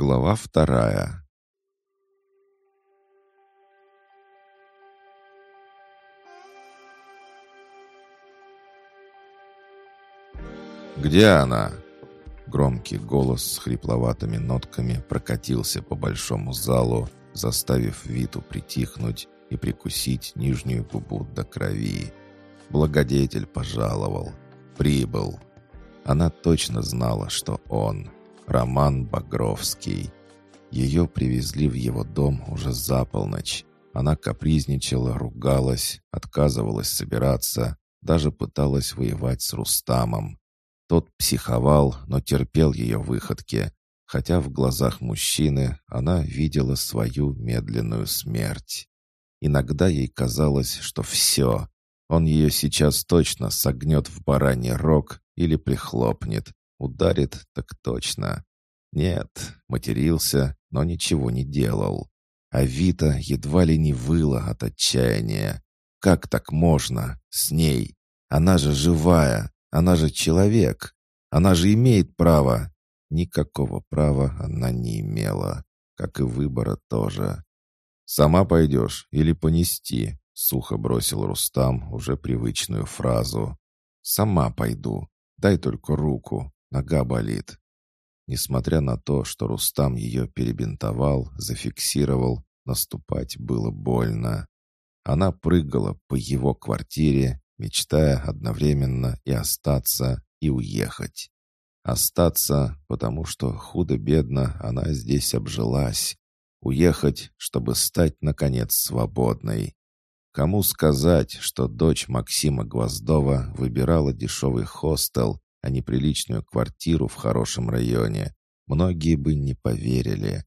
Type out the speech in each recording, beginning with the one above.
Глава вторая. «Где она?» Громкий голос с хрипловатыми нотками прокатился по большому залу, заставив Виту притихнуть и прикусить нижнюю губу до крови. Благодетель пожаловал. Прибыл. Она точно знала, что он — Роман Багровский. Ее привезли в его дом уже за полночь. Она капризничала, ругалась, отказывалась собираться, даже пыталась воевать с Рустамом. Тот психовал, но терпел ее выходки, хотя в глазах мужчины она видела свою медленную смерть. Иногда ей казалось, что все, он ее сейчас точно согнет в бараний рог или прихлопнет, Ударит, так точно. Нет, матерился, но ничего не делал. А Вита едва ли не выла от отчаяния. Как так можно? С ней? Она же живая, она же человек. Она же имеет право. Никакого права она не имела, как и выбора тоже. «Сама пойдешь или понести?» — сухо бросил Рустам уже привычную фразу. «Сама пойду. Дай только руку. Нога болит. Несмотря на то, что Рустам ее перебинтовал, зафиксировал, наступать было больно. Она прыгала по его квартире, мечтая одновременно и остаться, и уехать. Остаться, потому что худо-бедно она здесь обжилась. Уехать, чтобы стать, наконец, свободной. Кому сказать, что дочь Максима Гвоздова выбирала дешевый хостел, а не приличную квартиру в хорошем районе, многие бы не поверили.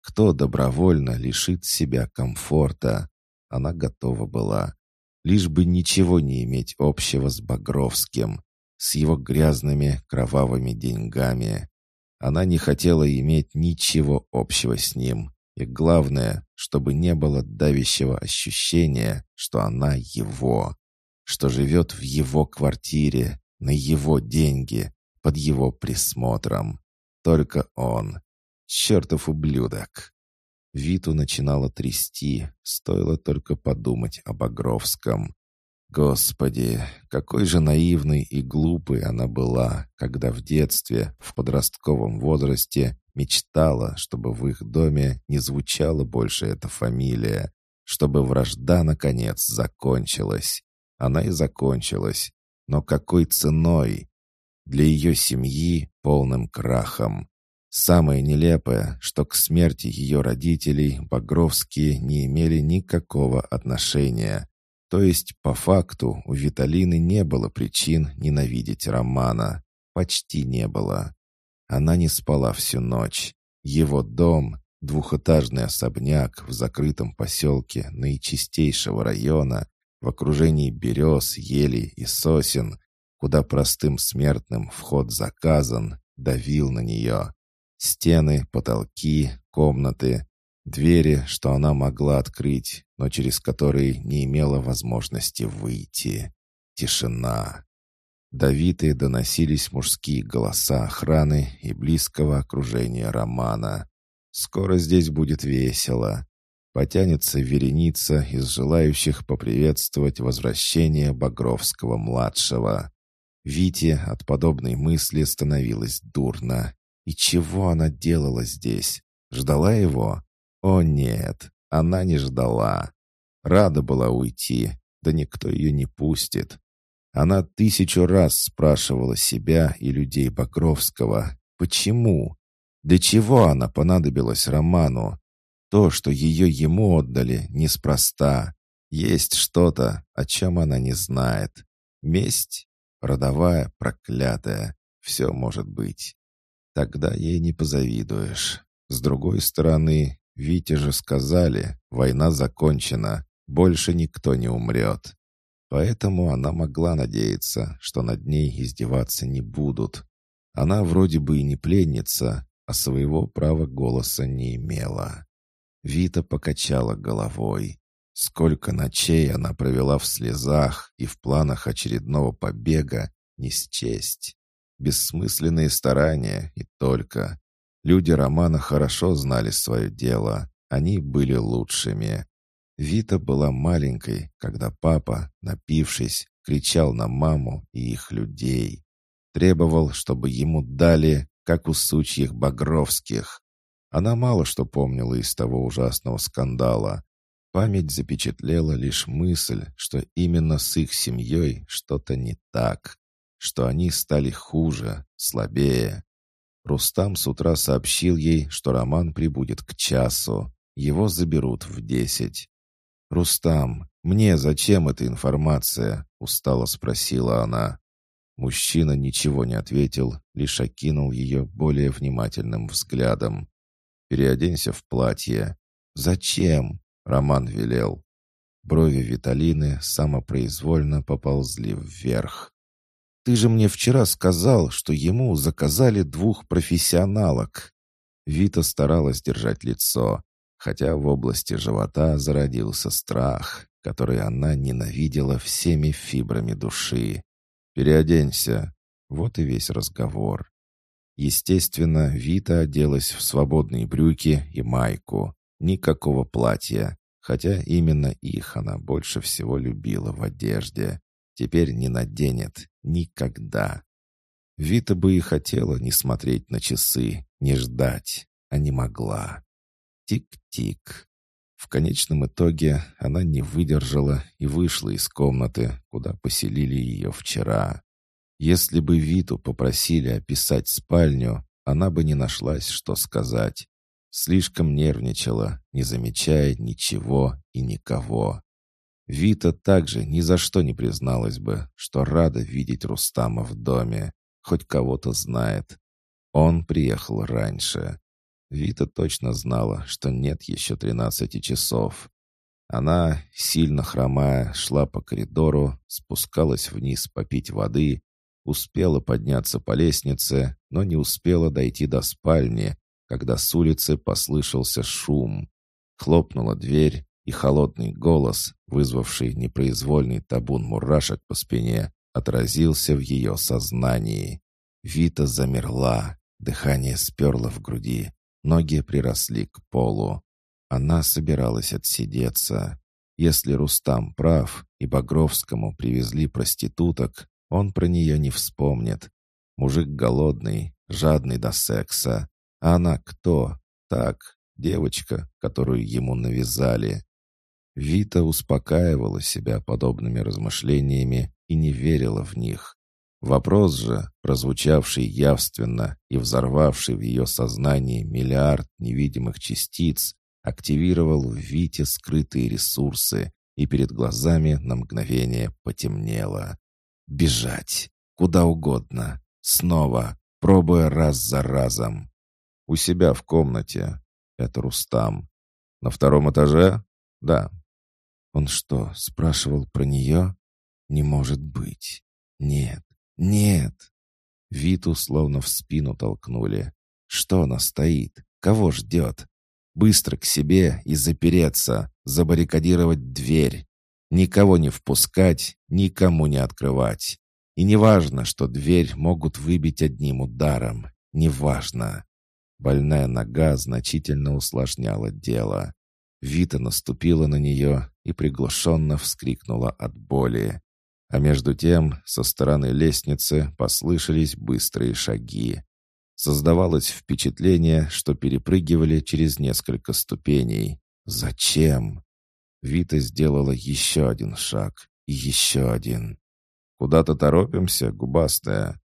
Кто добровольно лишит себя комфорта? Она готова была. Лишь бы ничего не иметь общего с Багровским, с его грязными кровавыми деньгами. Она не хотела иметь ничего общего с ним. И главное, чтобы не было давящего ощущения, что она его, что живет в его квартире, на его деньги, под его присмотром. Только он. Чертов ублюдок. Виту начинало трясти, стоило только подумать об Огровском. Господи, какой же наивной и глупой она была, когда в детстве, в подростковом возрасте, мечтала, чтобы в их доме не звучала больше эта фамилия, чтобы вражда, наконец, закончилась. Она и закончилась, но какой ценой? Для ее семьи полным крахом. Самое нелепое, что к смерти ее родителей Багровские не имели никакого отношения. То есть, по факту, у Виталины не было причин ненавидеть Романа. Почти не было. Она не спала всю ночь. Его дом, двухэтажный особняк в закрытом поселке наичистейшего района, в окружении берез, елей и сосен, куда простым смертным вход заказан, давил на нее. Стены, потолки, комнаты, двери, что она могла открыть, но через которые не имела возможности выйти. Тишина. Давитые доносились мужские голоса охраны и близкого окружения Романа. «Скоро здесь будет весело потянется вереница из желающих поприветствовать возвращение Багровского-младшего. Вите от подобной мысли становилось дурно. И чего она делала здесь? Ждала его? О нет, она не ждала. Рада была уйти, да никто ее не пустит. Она тысячу раз спрашивала себя и людей Багровского, почему? Для чего она понадобилась Роману? То, что ее ему отдали, неспроста. Есть что-то, о чем она не знает. Месть? Родовая, проклятая. Все может быть. Тогда ей не позавидуешь. С другой стороны, Вите же сказали, война закончена, больше никто не умрет. Поэтому она могла надеяться, что над ней издеваться не будут. Она вроде бы и не пленница, а своего права голоса не имела. Вита покачала головой. Сколько ночей она провела в слезах и в планах очередного побега не счесть. Бессмысленные старания и только. Люди Романа хорошо знали свое дело. Они были лучшими. Вита была маленькой, когда папа, напившись, кричал на маму и их людей. Требовал, чтобы ему дали, как у сучьих Багровских. Она мало что помнила из того ужасного скандала. Память запечатлела лишь мысль, что именно с их семьей что-то не так, что они стали хуже, слабее. Рустам с утра сообщил ей, что Роман прибудет к часу. Его заберут в десять. «Рустам, мне зачем эта информация?» — устало спросила она. Мужчина ничего не ответил, лишь окинул ее более внимательным взглядом. «Переоденься в платье». «Зачем?» — Роман велел. Брови Виталины самопроизвольно поползли вверх. «Ты же мне вчера сказал, что ему заказали двух профессионалок». Вита старалась держать лицо, хотя в области живота зародился страх, который она ненавидела всеми фибрами души. «Переоденься». Вот и весь разговор. Естественно, Вита оделась в свободные брюки и майку. Никакого платья, хотя именно их она больше всего любила в одежде. Теперь не наденет никогда. Вита бы и хотела не смотреть на часы, не ждать, а не могла. Тик-тик. В конечном итоге она не выдержала и вышла из комнаты, куда поселили ее вчера. Если бы Виту попросили описать спальню, она бы не нашлась, что сказать. Слишком нервничала, не замечая ничего и никого. Вита также ни за что не призналась бы, что рада видеть Рустама в доме, хоть кого-то знает. Он приехал раньше. Вита точно знала, что нет еще тринадцати часов. Она, сильно хромая, шла по коридору, спускалась вниз попить воды, успела подняться по лестнице, но не успела дойти до спальни, когда с улицы послышался шум. Хлопнула дверь, и холодный голос, вызвавший непроизвольный табун мурашек по спине, отразился в ее сознании. Вита замерла, дыхание сперло в груди. Ноги приросли к полу. Она собиралась отсидеться. Если Рустам прав, и Багровскому привезли проституток, он про нее не вспомнит. Мужик голодный, жадный до секса. А она кто? Так, девочка, которую ему навязали. Вита успокаивала себя подобными размышлениями и не верила в них. Вопрос же, прозвучавший явственно и взорвавший в ее сознании миллиард невидимых частиц, активировал в Вите скрытые ресурсы, и перед глазами на мгновение потемнело. Бежать. Куда угодно. Снова, пробуя раз за разом. У себя в комнате. Это Рустам. На втором этаже? Да. Он что, спрашивал про нее? Не может быть. Нет. «Нет!» Виту словно в спину толкнули. «Что она стоит? Кого ждет?» «Быстро к себе и запереться, забаррикадировать дверь. Никого не впускать, никому не открывать. И неважно, что дверь могут выбить одним ударом. Неважно». Больная нога значительно усложняла дело. Вита наступила на нее и приглушенно вскрикнула от боли. А между тем со стороны лестницы послышались быстрые шаги. Создавалось впечатление, что перепрыгивали через несколько ступеней. Зачем? Вита сделала еще один шаг и еще один. «Куда-то торопимся, губастая?»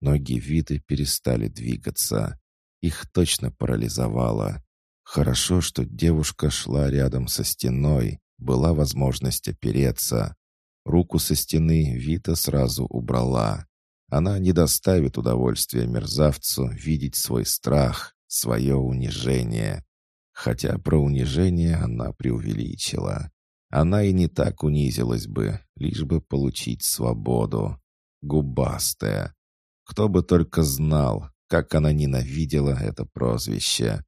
Ноги Виты перестали двигаться. Их точно парализовало. Хорошо, что девушка шла рядом со стеной, была возможность опереться. Руку со стены Вита сразу убрала. Она не доставит удовольствия мерзавцу видеть свой страх, свое унижение. Хотя про унижение она преувеличила. Она и не так унизилась бы, лишь бы получить свободу. Губастая. Кто бы только знал, как она ненавидела это прозвище.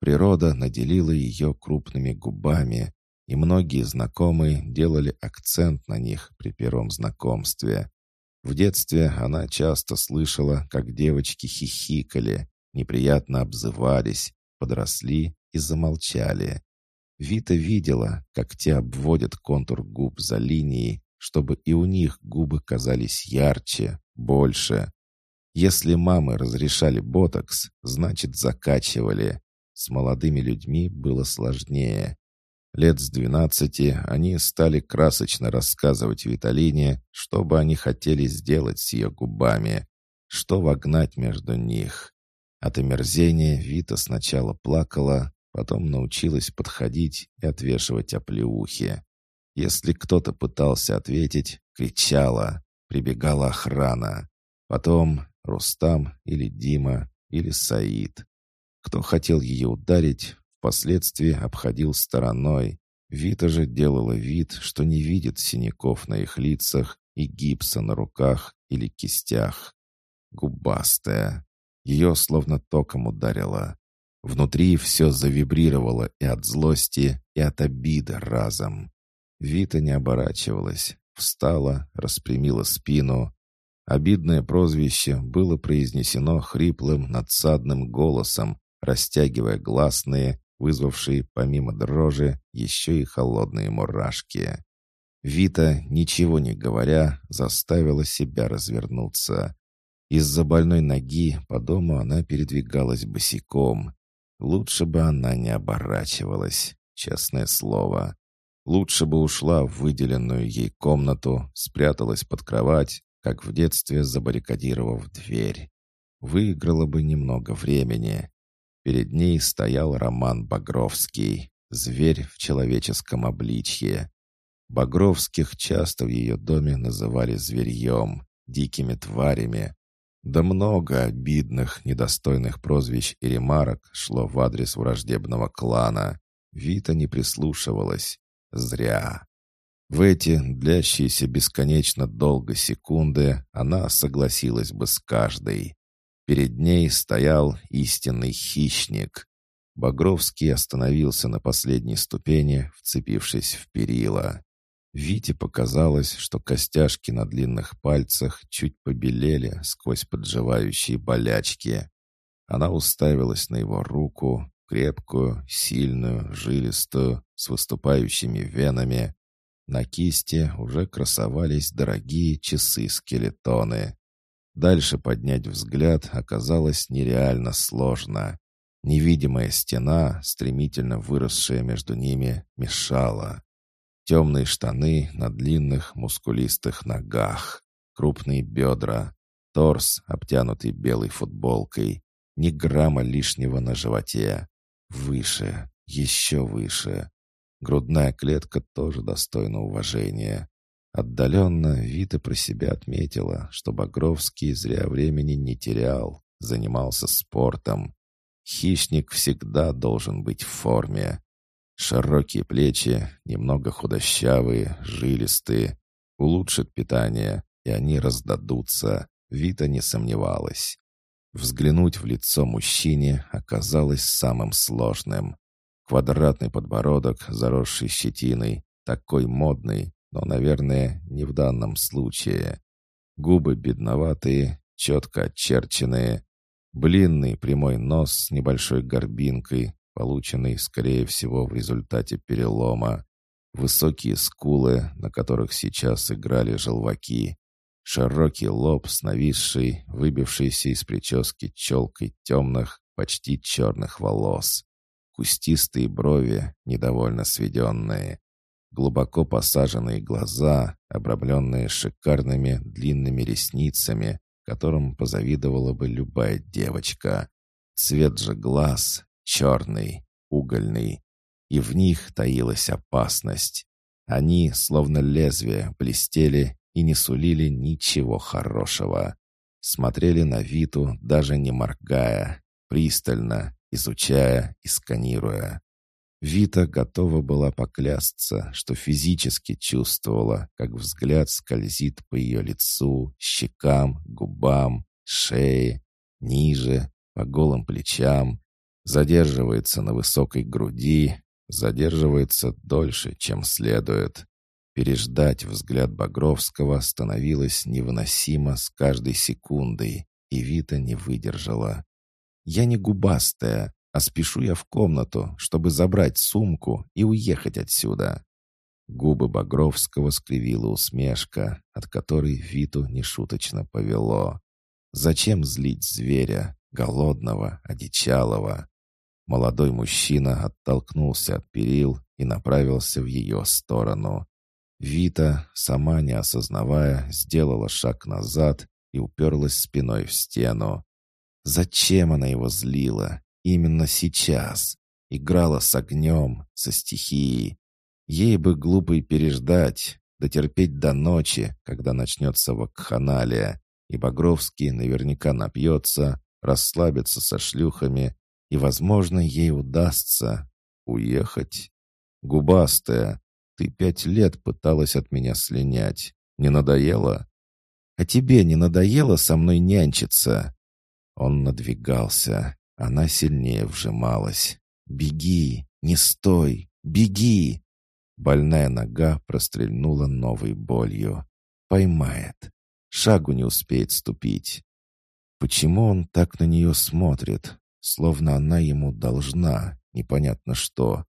Природа наделила ее крупными губами, и многие знакомые делали акцент на них при первом знакомстве. В детстве она часто слышала, как девочки хихикали, неприятно обзывались, подросли и замолчали. Вита видела, как те обводят контур губ за линией, чтобы и у них губы казались ярче, больше. Если мамы разрешали ботокс, значит закачивали. С молодыми людьми было сложнее. Лет с двенадцати они стали красочно рассказывать Виталине, что бы они хотели сделать с ее губами, что вогнать между них. От омерзения Вита сначала плакала, потом научилась подходить и отвешивать оплеухи. Если кто-то пытался ответить, кричала, прибегала охрана. Потом Рустам или Дима или Саид. Кто хотел ее ударить, впоследствии обходил стороной. Вита же делала вид, что не видит синяков на их лицах и гипса на руках или кистях. Губастая. Ее словно током ударило. Внутри все завибрировало и от злости, и от обиды разом. Вита не оборачивалась, встала, распрямила спину. Обидное прозвище было произнесено хриплым, надсадным голосом, растягивая гласные вызвавшие помимо дрожи еще и холодные мурашки. Вита, ничего не говоря, заставила себя развернуться. Из-за больной ноги по дому она передвигалась босиком. Лучше бы она не оборачивалась, честное слово. Лучше бы ушла в выделенную ей комнату, спряталась под кровать, как в детстве забаррикадировав дверь. Выиграла бы немного времени. Перед ней стоял Роман Багровский, зверь в человеческом обличье. Багровских часто в ее доме называли зверьем, дикими тварями. Да много обидных, недостойных прозвищ и ремарок шло в адрес враждебного клана. Вита не прислушивалась. Зря. В эти, длящиеся бесконечно долго секунды, она согласилась бы с каждой. Перед ней стоял истинный хищник. Багровский остановился на последней ступени, вцепившись в перила. Вите показалось, что костяшки на длинных пальцах чуть побелели сквозь подживающие болячки. Она уставилась на его руку, крепкую, сильную, жилистую, с выступающими венами. На кисти уже красовались дорогие часы-скелетоны. Дальше поднять взгляд оказалось нереально сложно. Невидимая стена, стремительно выросшая между ними, мешала. Темные штаны на длинных мускулистых ногах, крупные бедра, торс, обтянутый белой футболкой, ни грамма лишнего на животе. Выше, еще выше. Грудная клетка тоже достойна уважения. Отдаленно Вита про себя отметила, что Багровский зря времени не терял, занимался спортом. Хищник всегда должен быть в форме. Широкие плечи, немного худощавые, жилистые. Улучшит питание, и они раздадутся. Вита не сомневалась. Взглянуть в лицо мужчине оказалось самым сложным. Квадратный подбородок, заросший щетиной, такой модный, но, наверное, не в данном случае. Губы бедноватые, четко очерченные, блинный прямой нос с небольшой горбинкой, полученный, скорее всего, в результате перелома, высокие скулы, на которых сейчас играли желваки, широкий лоб с нависшей, выбившейся из прически челкой темных, почти черных волос, кустистые брови, недовольно сведенные, глубоко посаженные глаза, обрамленные шикарными длинными ресницами, которым позавидовала бы любая девочка. Цвет же глаз черный, угольный, и в них таилась опасность. Они, словно лезвия, блестели и не сулили ничего хорошего. Смотрели на Виту, даже не моргая, пристально, изучая и сканируя. Вита готова была поклясться, что физически чувствовала, как взгляд скользит по ее лицу, щекам, губам, шее, ниже, по голым плечам, задерживается на высокой груди, задерживается дольше, чем следует. Переждать взгляд Багровского становилось невыносимо с каждой секундой, и Вита не выдержала. Я не губастая, а спешу я в комнату, чтобы забрать сумку и уехать отсюда». Губы Багровского скривила усмешка, от которой Виту нешуточно повело. «Зачем злить зверя, голодного, одичалого?» Молодой мужчина оттолкнулся от перил и направился в ее сторону. Вита, сама не осознавая, сделала шаг назад и уперлась спиной в стену. Зачем она его злила? Именно сейчас. Играла с огнем, со стихией. Ей бы глупо и переждать, дотерпеть до ночи, когда начнется вакханалия, и Багровский наверняка напьется, расслабится со шлюхами, и, возможно, ей удастся уехать. Губастая, ты пять лет пыталась от меня слинять. Не надоело? А тебе не надоело со мной нянчиться?» Он надвигался. Она сильнее вжималась. «Беги! Не стой! Беги!» Больная нога прострельнула новой болью. Поймает. Шагу не успеет ступить. Почему он так на нее смотрит? Словно она ему должна, непонятно что.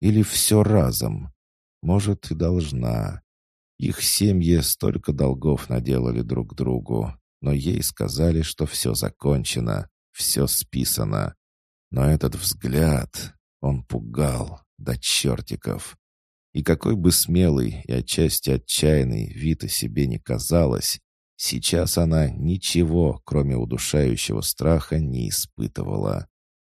Или все разом. Может, и должна. Их семьи столько долгов наделали друг другу, но ей сказали, что все закончено, все списано. Но этот взгляд, он пугал до чертиков. И какой бы смелый и отчасти отчаянный вид о себе не казалось, сейчас она ничего, кроме удушающего страха, не испытывала.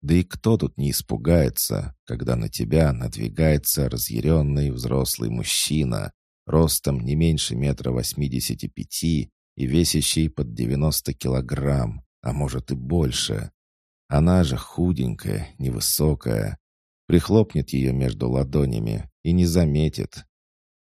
Да и кто тут не испугается, когда на тебя надвигается разъяренный взрослый мужчина, ростом не меньше метра восьмидесяти пяти и весящий под девяносто килограмм, а может и больше. Она же худенькая, невысокая, прихлопнет ее между ладонями и не заметит.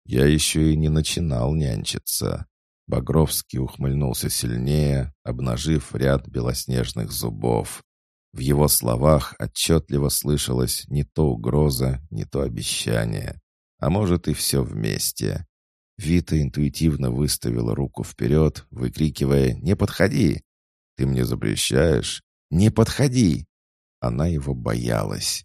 Я еще и не начинал нянчиться. Багровский ухмыльнулся сильнее, обнажив ряд белоснежных зубов. В его словах отчетливо слышалось не то угроза, не то обещание. А может и все вместе. Вита интуитивно выставила руку вперед, выкрикивая «Не подходи!» «Ты мне запрещаешь?» «Не подходи!» Она его боялась.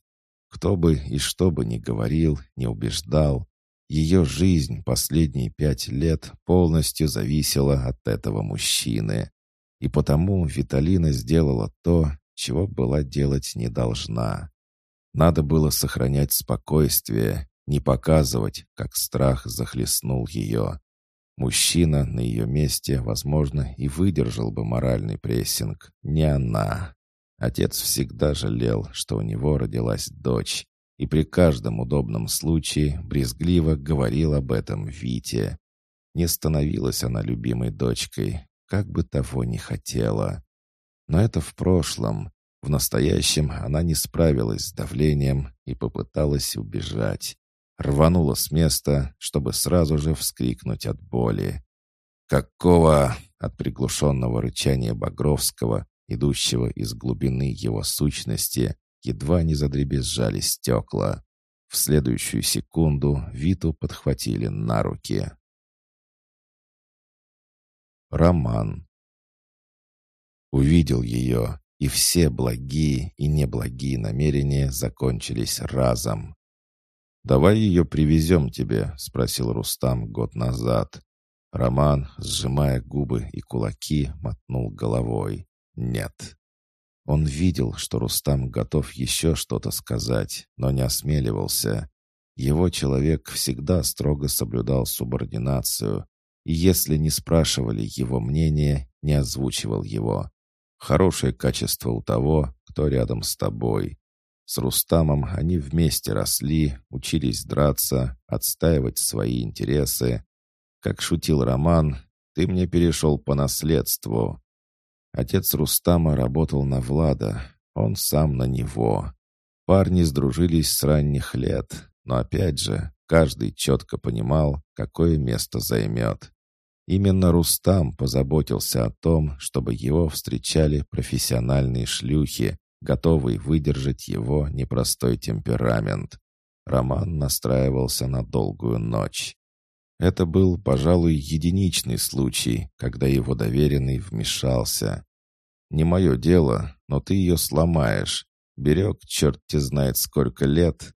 Кто бы и что бы ни говорил, не убеждал, ее жизнь последние пять лет полностью зависела от этого мужчины. И потому Виталина сделала то, чего была делать не должна. Надо было сохранять спокойствие, не показывать, как страх захлестнул ее. Мужчина на ее месте, возможно, и выдержал бы моральный прессинг, не она. Отец всегда жалел, что у него родилась дочь, и при каждом удобном случае брезгливо говорил об этом Вите. Не становилась она любимой дочкой, как бы того ни хотела. Но это в прошлом. В настоящем она не справилась с давлением и попыталась убежать. Рванула с места, чтобы сразу же вскрикнуть от боли. «Какого?» — от приглушенного рычания Багровского, идущего из глубины его сущности, едва не задребезжали стекла. В следующую секунду Виту подхватили на руки. Роман. Увидел ее, и все благие и неблагие намерения закончились разом. «Давай ее привезем тебе», — спросил Рустам год назад. Роман, сжимая губы и кулаки, мотнул головой. «Нет». Он видел, что Рустам готов еще что-то сказать, но не осмеливался. Его человек всегда строго соблюдал субординацию, и если не спрашивали его мнение, не озвучивал его. Хорошее качество у того, кто рядом с тобой. С Рустамом они вместе росли, учились драться, отстаивать свои интересы. Как шутил Роман, «Ты мне перешел по наследству». Отец Рустама работал на Влада, он сам на него. Парни сдружились с ранних лет, но опять же, каждый четко понимал, какое место займет. Именно Рустам позаботился о том, чтобы его встречали профессиональные шлюхи, готовые выдержать его непростой темперамент. Роман настраивался на долгую ночь. Это был, пожалуй, единичный случай, когда его доверенный вмешался. Не мое дело, но ты ее сломаешь. Берег черт те знает сколько лет.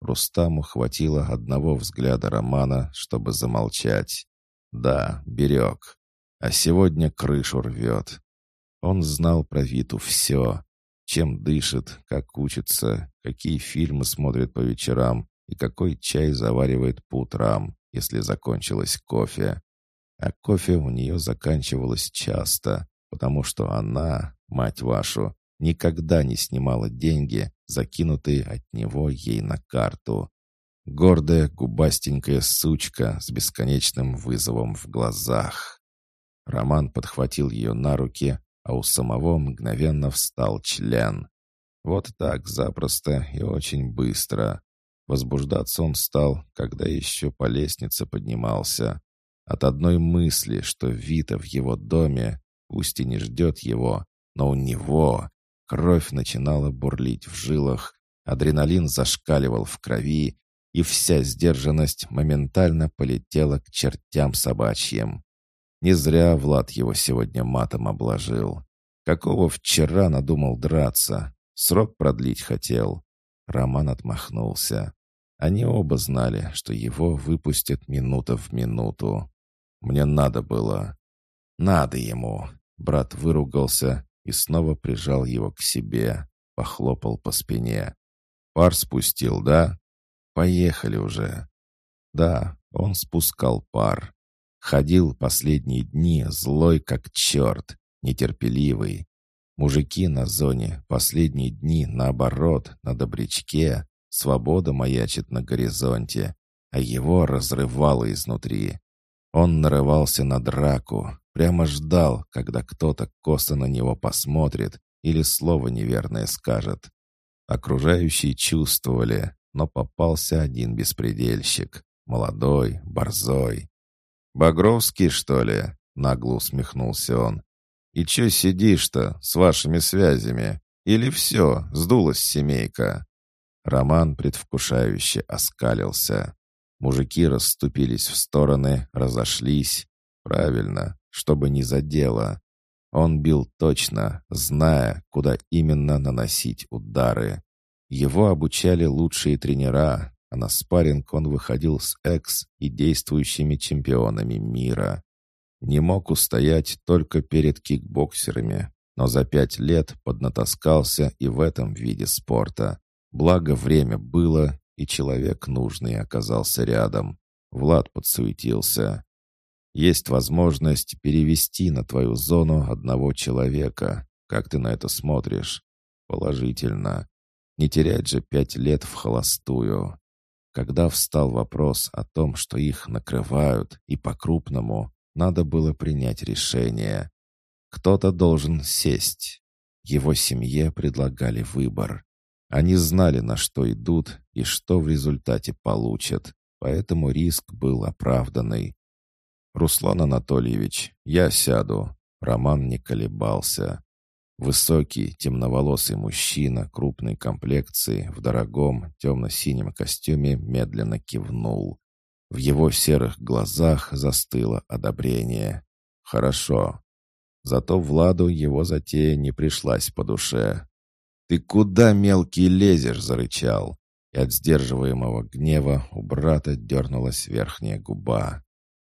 Рустаму хватило одного взгляда Романа, чтобы замолчать. Да, берег. А сегодня крышу рвет. Он знал про Виту все. Чем дышит, как учится, какие фильмы смотрит по вечерам и какой чай заваривает по утрам, если закончилось кофе. А кофе у нее заканчивалось часто, потому что она, мать вашу, никогда не снимала деньги, закинутые от него ей на карту. Гордая, губастенькая сучка с бесконечным вызовом в глазах. Роман подхватил ее на руки, а у самого мгновенно встал член. Вот так запросто и очень быстро. Возбуждаться он стал, когда еще по лестнице поднимался. От одной мысли, что Вита в его доме, пусть и не ждет его, но у него кровь начинала бурлить в жилах, адреналин зашкаливал в крови, и вся сдержанность моментально полетела к чертям собачьим. Не зря Влад его сегодня матом обложил. Какого вчера надумал драться? Срок продлить хотел. Роман отмахнулся. Они оба знали, что его выпустят минута в минуту. Мне надо было. Надо ему. Брат выругался и снова прижал его к себе, похлопал по спине. Пар спустил, да? Поехали уже. Да, он спускал пар. Ходил последние дни злой как черт, нетерпеливый. Мужики на зоне последние дни наоборот, на добрячке. Свобода маячит на горизонте, а его разрывало изнутри. Он нарывался на драку, прямо ждал, когда кто-то косо на него посмотрит или слово неверное скажет. Окружающие чувствовали, но попался один беспредельщик. Молодой, борзой. «Багровский, что ли?» — нагло усмехнулся он. «И че сидишь-то с вашими связями? Или все, сдулась семейка?» Роман предвкушающе оскалился. Мужики расступились в стороны, разошлись. Правильно, чтобы не задело. Он бил точно, зная, куда именно наносить удары. Его обучали лучшие тренера, а на спарринг он выходил с экс и действующими чемпионами мира. Не мог устоять только перед кикбоксерами, но за пять лет поднатаскался и в этом виде спорта. Благо время было, и человек нужный оказался рядом. Влад подсуетился. Есть возможность перевести на твою зону одного человека. Как ты на это смотришь? Положительно. Не терять же пять лет в холостую. Когда встал вопрос о том, что их накрывают, и по-крупному, надо было принять решение. Кто-то должен сесть. Его семье предлагали выбор. Они знали, на что идут и что в результате получат, поэтому риск был оправданный. «Руслан Анатольевич, я сяду». Роман не колебался. Высокий, темноволосый мужчина крупной комплекции в дорогом темно-синем костюме медленно кивнул. В его серых глазах застыло одобрение. «Хорошо». Зато Владу его затея не пришлась по душе. «Ты куда, мелкий, лезешь?» — зарычал. И от сдерживаемого гнева у брата дернулась верхняя губа.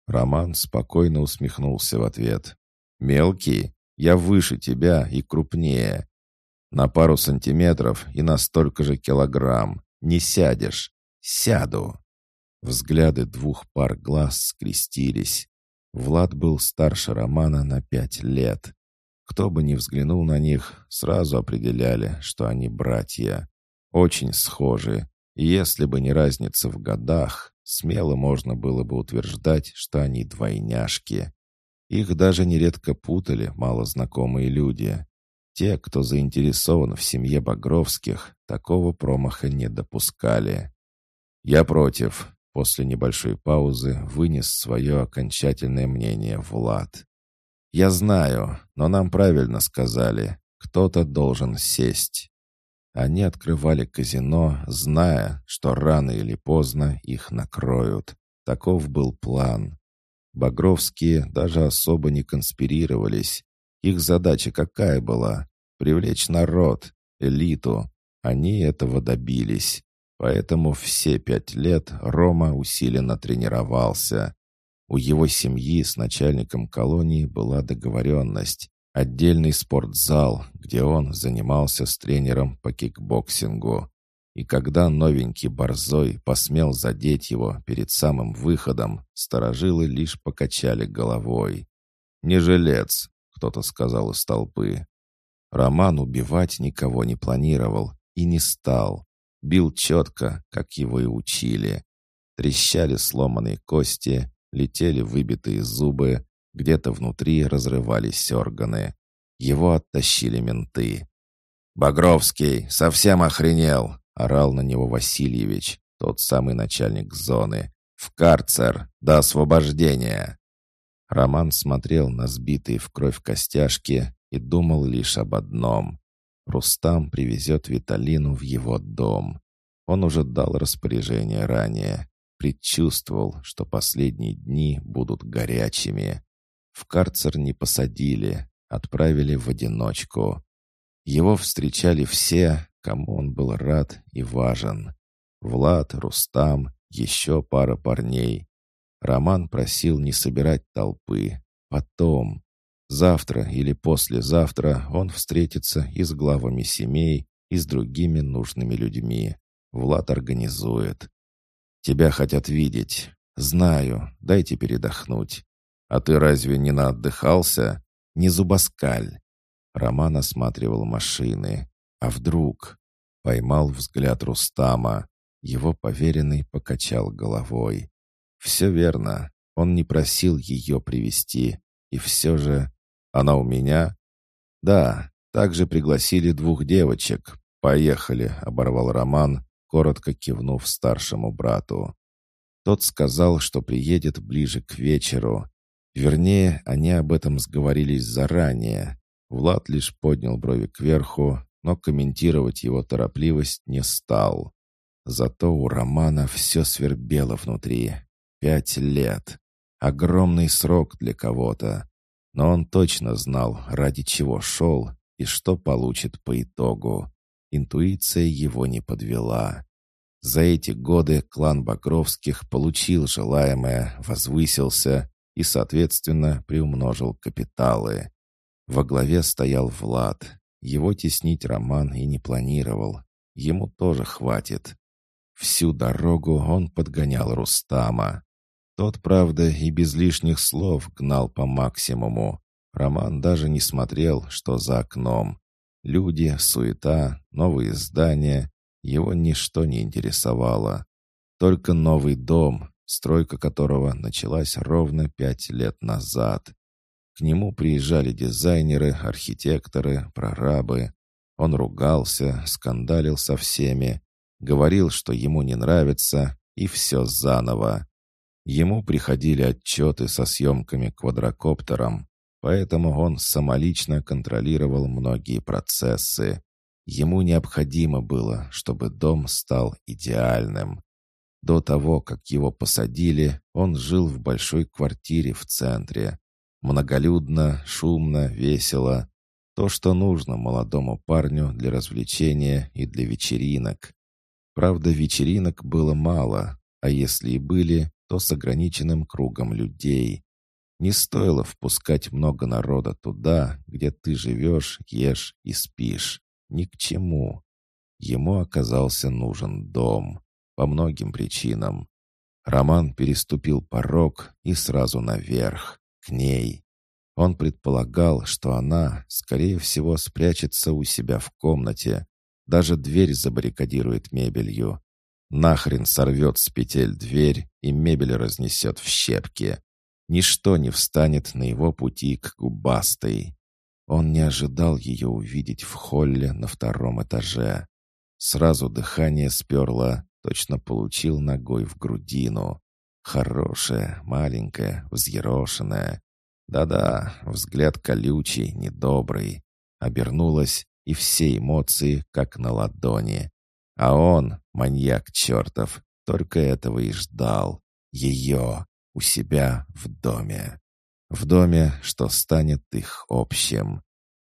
Роман спокойно усмехнулся в ответ. «Мелкий? Я выше тебя и крупнее. На пару сантиметров и на столько же килограмм. Не сядешь. Сяду». Взгляды двух пар глаз скрестились. Влад был старше Романа на пять лет. Кто бы ни взглянул на них, сразу определяли, что они братья. Очень схожи. И если бы не разница в годах, смело можно было бы утверждать, что они двойняшки. Их даже нередко путали малознакомые люди. Те, кто заинтересован в семье Багровских, такого промаха не допускали. «Я против», — после небольшой паузы вынес свое окончательное мнение Влад. «Я знаю, но нам правильно сказали. Кто-то должен сесть». Они открывали казино, зная, что рано или поздно их накроют. Таков был план. Багровские даже особо не конспирировались. Их задача какая была? Привлечь народ, элиту. Они этого добились. Поэтому все пять лет Рома усиленно тренировался. У его семьи с начальником колонии была договоренность. Отдельный спортзал, где он занимался с тренером по кикбоксингу. И когда новенький борзой посмел задеть его перед самым выходом, сторожилы лишь покачали головой. «Не жилец», — кто-то сказал из толпы. Роман убивать никого не планировал и не стал. Бил четко, как его и учили. Трещали сломанные кости, летели выбитые зубы, где-то внутри разрывались органы. Его оттащили менты. «Багровский, совсем охренел!» — орал на него Васильевич, тот самый начальник зоны. «В карцер! До освобождения!» Роман смотрел на сбитые в кровь костяшки и думал лишь об одном. Рустам привезет Виталину в его дом. Он уже дал распоряжение ранее предчувствовал, что последние дни будут горячими. В карцер не посадили, отправили в одиночку. Его встречали все, кому он был рад и важен. Влад, Рустам, еще пара парней. Роман просил не собирать толпы. Потом, завтра или послезавтра он встретится и с главами семей, и с другими нужными людьми. Влад организует. Тебя хотят видеть. Знаю, дайте передохнуть. А ты разве не наотдыхался? Не зубоскаль. Роман осматривал машины. А вдруг? Поймал взгляд Рустама. Его поверенный покачал головой. Все верно. Он не просил ее привести. И все же... Она у меня? Да, также пригласили двух девочек. Поехали, оборвал Роман, коротко кивнув старшему брату. Тот сказал, что приедет ближе к вечеру. Вернее, они об этом сговорились заранее. Влад лишь поднял брови кверху, но комментировать его торопливость не стал. Зато у Романа все свербело внутри. Пять лет. Огромный срок для кого-то. Но он точно знал, ради чего шел и что получит по итогу. Интуиция его не подвела. За эти годы клан Багровских получил желаемое, возвысился и, соответственно, приумножил капиталы. Во главе стоял Влад. Его теснить Роман и не планировал. Ему тоже хватит. Всю дорогу он подгонял Рустама. Тот, правда, и без лишних слов гнал по максимуму. Роман даже не смотрел, что за окном. Люди, суета, новые здания. Его ничто не интересовало. Только новый дом, стройка которого началась ровно пять лет назад. К нему приезжали дизайнеры, архитекторы, прорабы. Он ругался, скандалил со всеми, говорил, что ему не нравится, и все заново. Ему приходили отчеты со съемками квадрокоптером, Поэтому он самолично контролировал многие процессы. Ему необходимо было, чтобы дом стал идеальным. До того, как его посадили, он жил в большой квартире в центре. Многолюдно, шумно, весело. То, что нужно молодому парню для развлечения и для вечеринок. Правда, вечеринок было мало, а если и были, то с ограниченным кругом людей. Не стоило впускать много народа туда, где ты живешь, ешь и спишь. Ни к чему. Ему оказался нужен дом. По многим причинам. Роман переступил порог и сразу наверх, к ней. Он предполагал, что она, скорее всего, спрячется у себя в комнате. Даже дверь забаррикадирует мебелью. Нахрен сорвет с петель дверь и мебель разнесет в щепки. Ничто не встанет на его пути к губастой. Он не ожидал ее увидеть в холле на втором этаже. Сразу дыхание сперло, точно получил ногой в грудину. Хорошая, маленькая, взъерошенная. Да-да, взгляд колючий, недобрый. Обернулась, и все эмоции, как на ладони. А он, маньяк чертов, только этого и ждал. Ее у себя в доме. В доме, что станет их общим.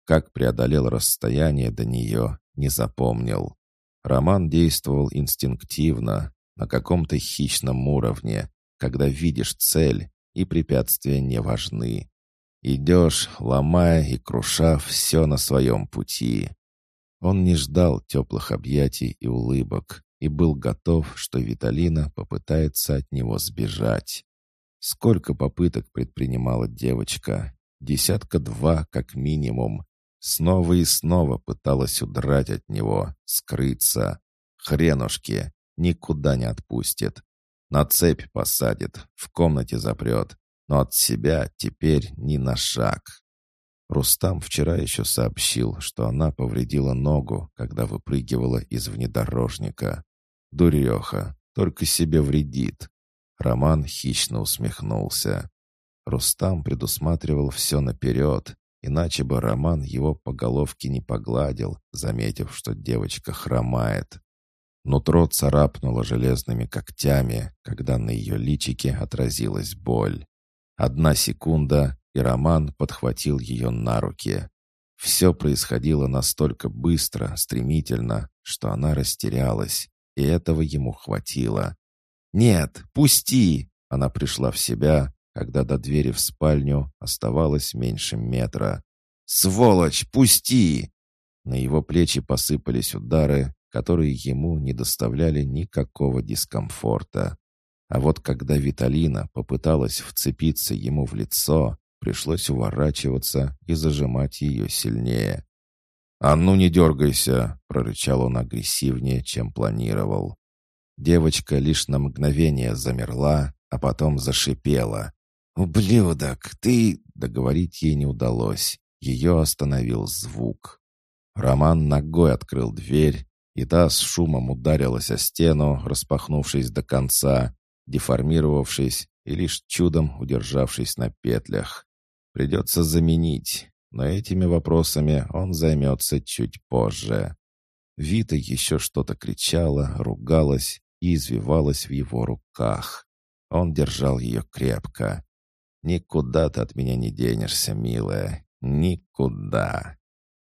Как преодолел расстояние до нее, не запомнил. Роман действовал инстинктивно, на каком-то хищном уровне, когда видишь цель, и препятствия не важны. Идешь, ломая и круша все на своем пути. Он не ждал теплых объятий и улыбок и был готов, что Виталина попытается от него сбежать. Сколько попыток предпринимала девочка? Десятка два, как минимум. Снова и снова пыталась удрать от него, скрыться. Хренушки, никуда не отпустит. На цепь посадит, в комнате запрет, но от себя теперь ни на шаг. Рустам вчера еще сообщил, что она повредила ногу, когда выпрыгивала из внедорожника. Дуреха, только себе вредит. Роман хищно усмехнулся. Рустам предусматривал все наперед, иначе бы Роман его по головке не погладил, заметив, что девочка хромает. Нутро царапнуло железными когтями, когда на ее личике отразилась боль. Одна секунда, и Роман подхватил ее на руки. Все происходило настолько быстро, стремительно, что она растерялась, и этого ему хватило. «Нет, пусти!» Она пришла в себя, когда до двери в спальню оставалось меньше метра. «Сволочь, пусти!» На его плечи посыпались удары, которые ему не доставляли никакого дискомфорта. А вот когда Виталина попыталась вцепиться ему в лицо, пришлось уворачиваться и зажимать ее сильнее. «А ну не дергайся!» — прорычал он агрессивнее, чем планировал. Девочка лишь на мгновение замерла, а потом зашипела. «Ублюдок, ты...» — договорить ей не удалось. Ее остановил звук. Роман ногой открыл дверь, и та с шумом ударилась о стену, распахнувшись до конца, деформировавшись и лишь чудом удержавшись на петлях. Придется заменить, но этими вопросами он займется чуть позже. Вита еще что-то кричала, ругалась и извивалась в его руках. Он держал ее крепко. «Никуда ты от меня не денешься, милая. Никуда!»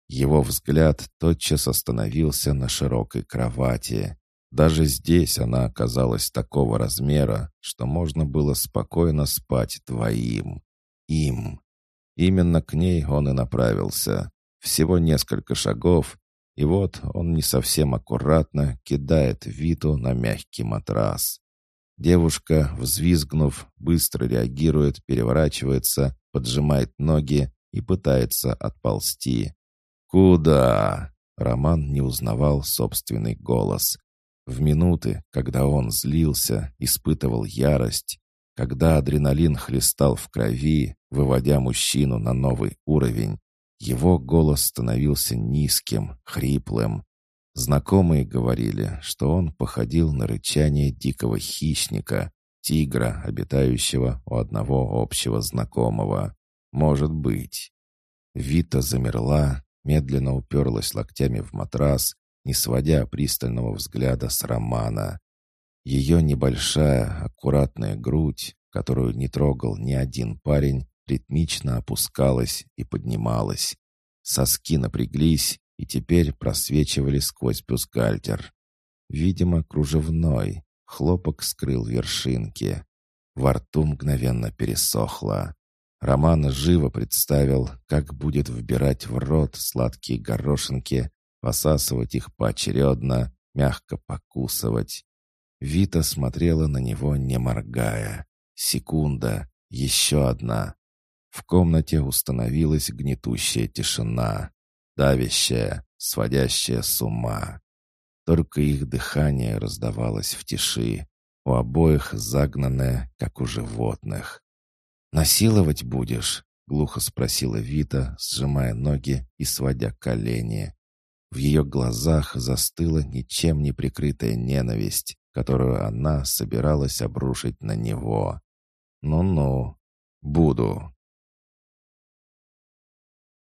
Его взгляд тотчас остановился на широкой кровати. Даже здесь она оказалась такого размера, что можно было спокойно спать двоим. Им. Именно к ней он и направился. Всего несколько шагов, и вот он не совсем аккуратно кидает Виту на мягкий матрас. Девушка, взвизгнув, быстро реагирует, переворачивается, поджимает ноги и пытается отползти. «Куда?» Роман не узнавал собственный голос. В минуты, когда он злился, испытывал ярость, когда адреналин хлестал в крови, выводя мужчину на новый уровень, его голос становился низким, хриплым. Знакомые говорили, что он походил на рычание дикого хищника, тигра, обитающего у одного общего знакомого. Может быть. Вита замерла, медленно уперлась локтями в матрас, не сводя пристального взгляда с Романа. Ее небольшая, аккуратная грудь, которую не трогал ни один парень, ритмично опускалась и поднималась. Соски напряглись и теперь просвечивали сквозь бюстгальтер. Видимо, кружевной. Хлопок скрыл вершинки. Во рту мгновенно пересохло. Роман живо представил, как будет вбирать в рот сладкие горошинки, посасывать их поочередно, мягко покусывать. Вита смотрела на него, не моргая. Секунда, еще одна. В комнате установилась гнетущая тишина, давящая, сводящая с ума. Только их дыхание раздавалось в тиши, у обоих загнанное, как у животных. «Насиловать будешь?» — глухо спросила Вита, сжимая ноги и сводя колени. В ее глазах застыла ничем не прикрытая ненависть, которую она собиралась обрушить на него. «Ну-ну, буду».